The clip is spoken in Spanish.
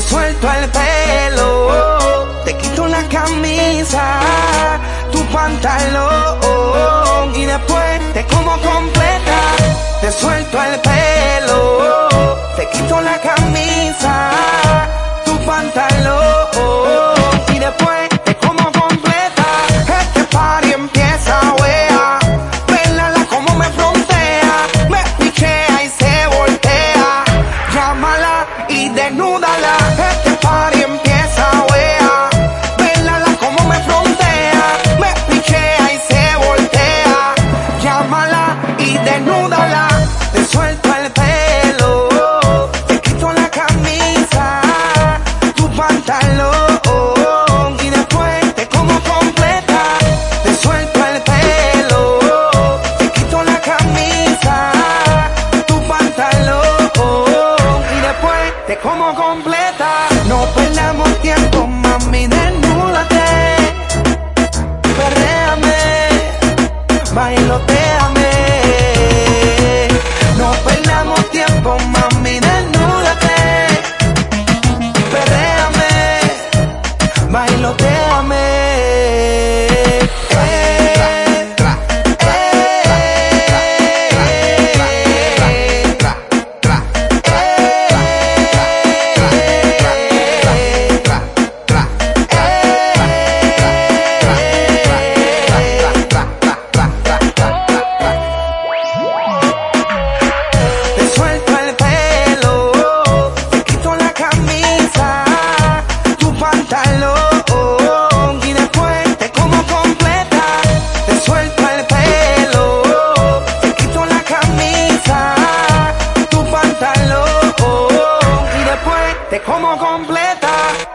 suelto el pelo, te quito la camisa, tu pantalón y después te como completa, te suelto el pelo, te quito la camisa, tu pantalón y después te como completa. Este party empieza, wea, Vélala como me frontea, me pichea y se voltea, llámala y. completa. No perdamos tiempo, mami, desnúdate, perréame, bailoteame. Te como completa.